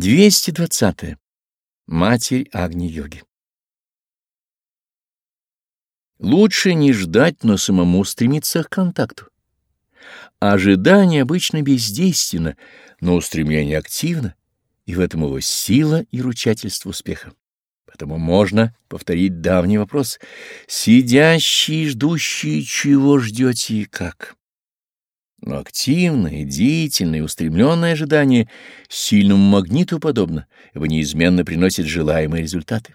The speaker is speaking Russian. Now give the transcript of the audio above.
220. -е. Матерь Агни-йоги Лучше не ждать, но самому стремиться к контакту. Ожидание обычно бездейственно, но устремление активно, и в этом его сила и ручательство успеха. Поэтому можно повторить давний вопрос «Сидящие, ждущие, чего ждете и как?» Но активное, деятельное, устремленное ожидание сильному магниту подобно, ибо неизменно приносит желаемые результаты.